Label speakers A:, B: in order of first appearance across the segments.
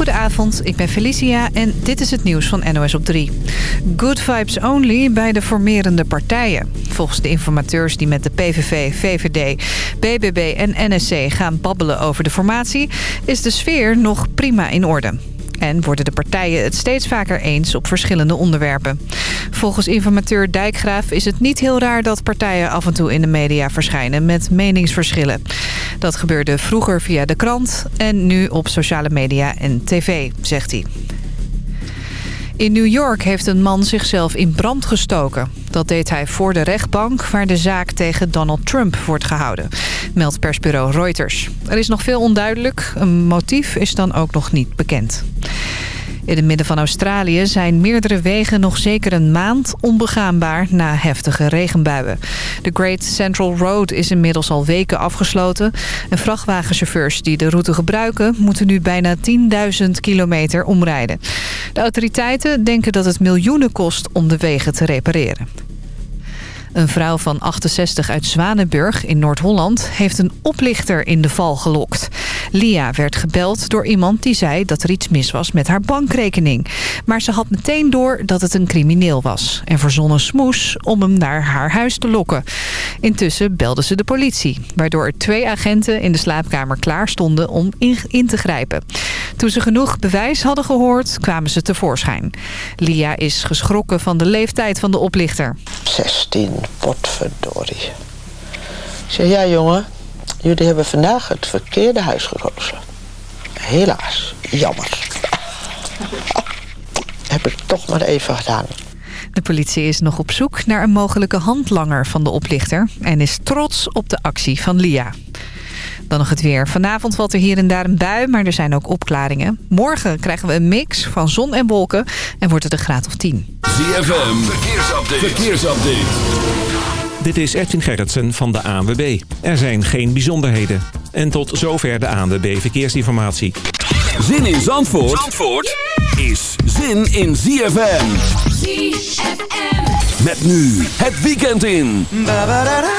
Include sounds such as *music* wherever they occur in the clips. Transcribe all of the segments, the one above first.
A: Goedenavond, ik ben Felicia en dit is het nieuws van NOS op 3. Good vibes only bij de formerende partijen. Volgens de informateurs die met de PVV, VVD, BBB en NSC gaan babbelen over de formatie... is de sfeer nog prima in orde. En worden de partijen het steeds vaker eens op verschillende onderwerpen. Volgens informateur Dijkgraaf is het niet heel raar dat partijen af en toe in de media verschijnen met meningsverschillen. Dat gebeurde vroeger via de krant en nu op sociale media en tv, zegt hij. In New York heeft een man zichzelf in brand gestoken. Dat deed hij voor de rechtbank waar de zaak tegen Donald Trump wordt gehouden, meldt persbureau Reuters. Er is nog veel onduidelijk. Een motief is dan ook nog niet bekend. In het midden van Australië zijn meerdere wegen nog zeker een maand onbegaanbaar na heftige regenbuien. De Great Central Road is inmiddels al weken afgesloten. En vrachtwagenchauffeurs die de route gebruiken moeten nu bijna 10.000 kilometer omrijden. De autoriteiten denken dat het miljoenen kost om de wegen te repareren. Een vrouw van 68 uit Zwanenburg in Noord-Holland heeft een oplichter in de val gelokt. Lia werd gebeld door iemand die zei dat er iets mis was met haar bankrekening. Maar ze had meteen door dat het een crimineel was. En verzon een smoes om hem naar haar huis te lokken. Intussen belde ze de politie. Waardoor er twee agenten in de slaapkamer klaar stonden om in te grijpen. Toen ze genoeg bewijs hadden gehoord, kwamen ze tevoorschijn. Lia is geschrokken van de leeftijd van de oplichter.
B: 16, potverdorie. Ik zeg, ja jongen, jullie hebben vandaag het verkeerde huis gekozen. Helaas, jammer. *laughs* Heb ik toch maar even gedaan.
A: De politie is nog op zoek naar een mogelijke handlanger van de oplichter... en is trots op de actie van Lia. Dan nog het weer. Vanavond valt er hier en daar een bui, maar er zijn ook opklaringen. Morgen krijgen we een mix van zon en wolken en wordt het een graad of 10.
C: ZFM, verkeersupdate. verkeersupdate.
D: Dit is Edwin Gerritsen van de ANWB. Er zijn geen bijzonderheden. En tot zover de ANWB Verkeersinformatie.
C: Zin in Zandvoort, Zandvoort is zin in ZFM. ZFM. Met nu het weekend in. Ba -ba -da -da.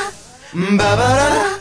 C: Ba -ba -da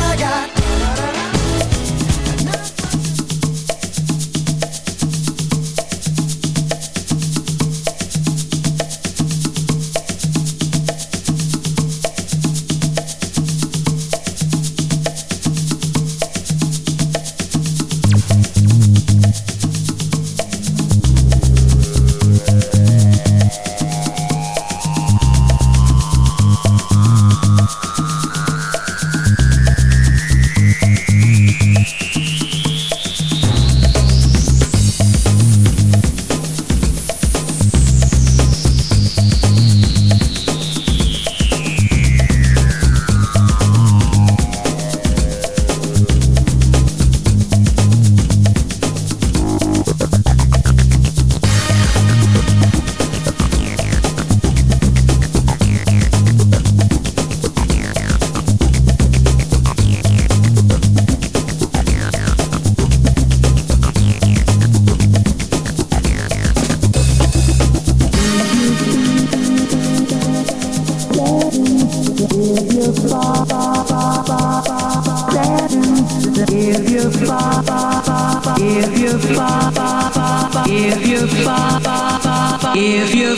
E: If you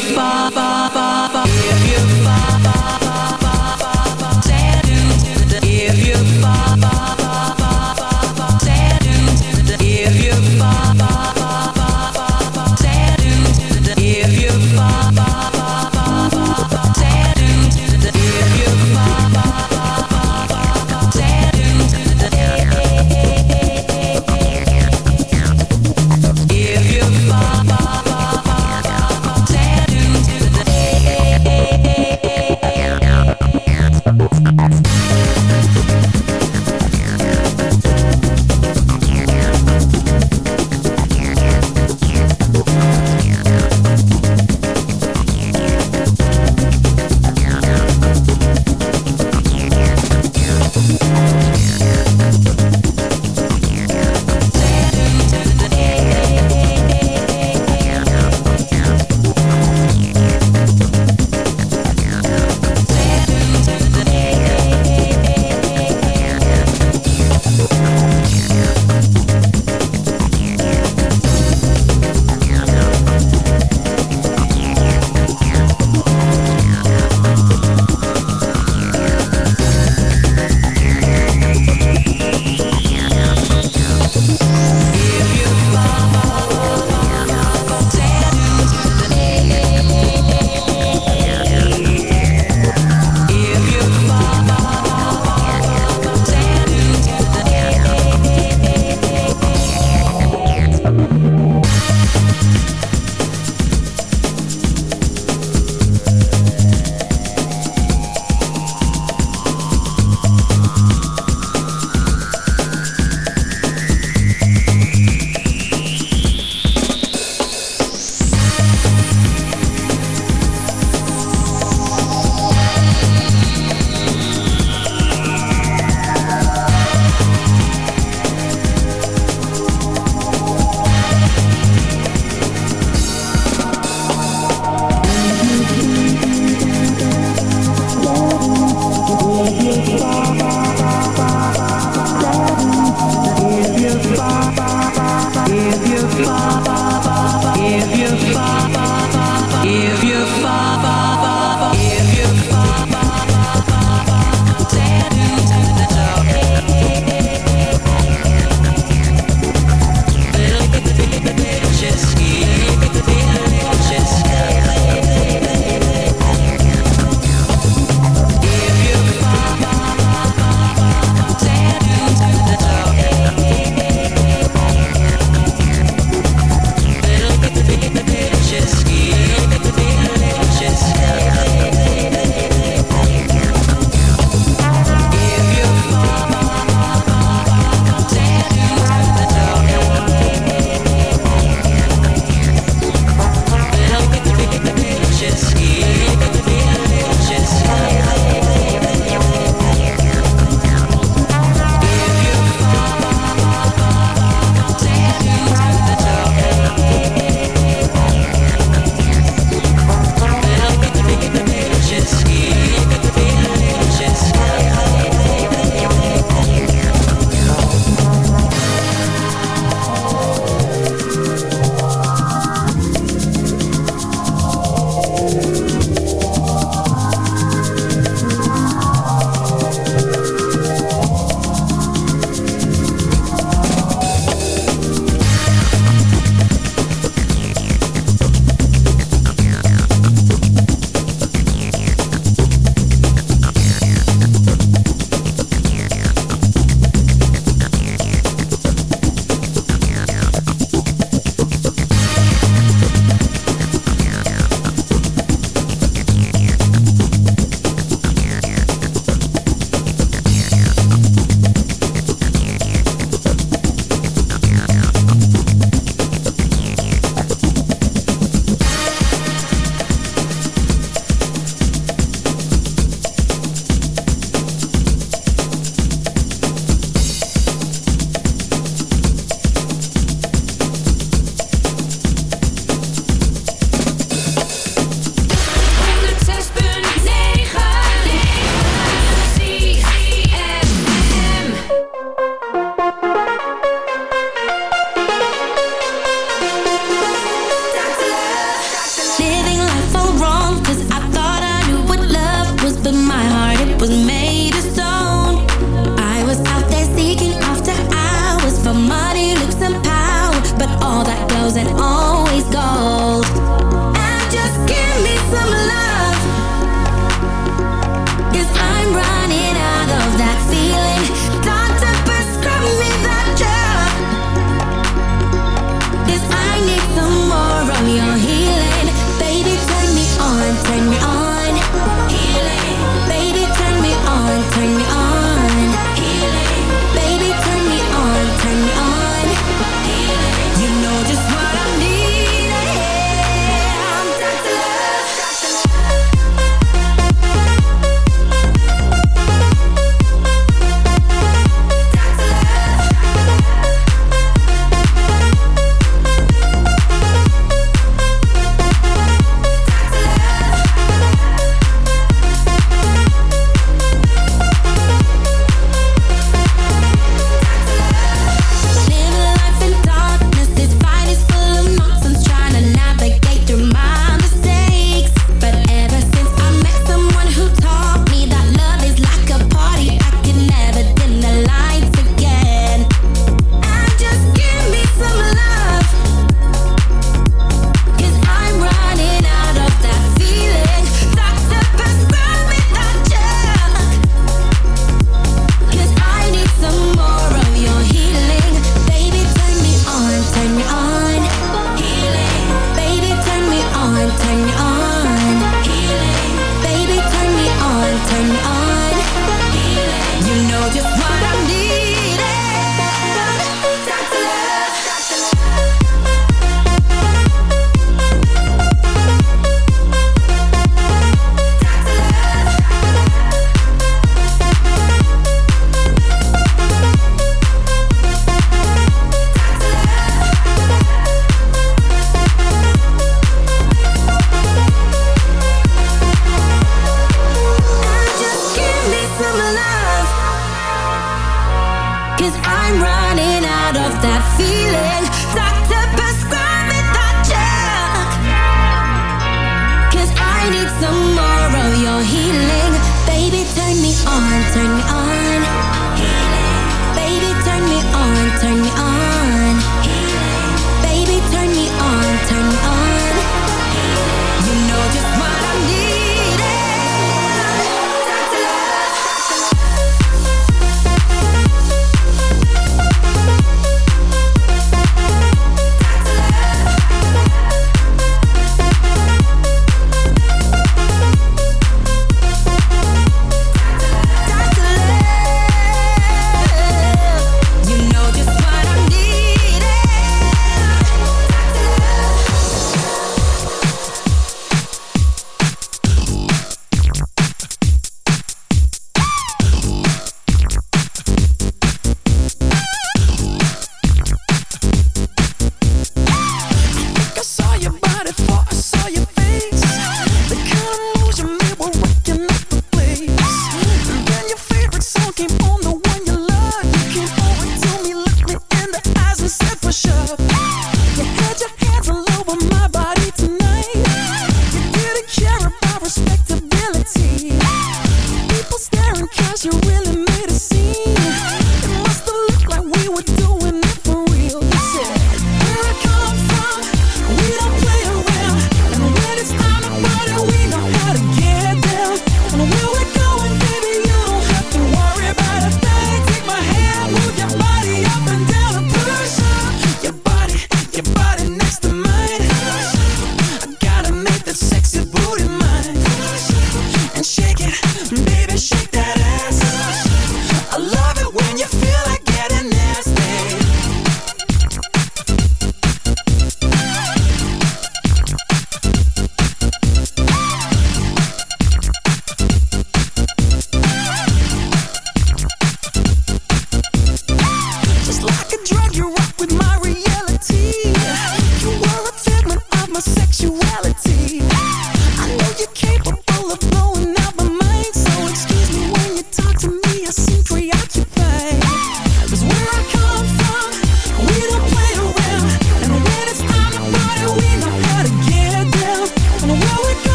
F: ZFM.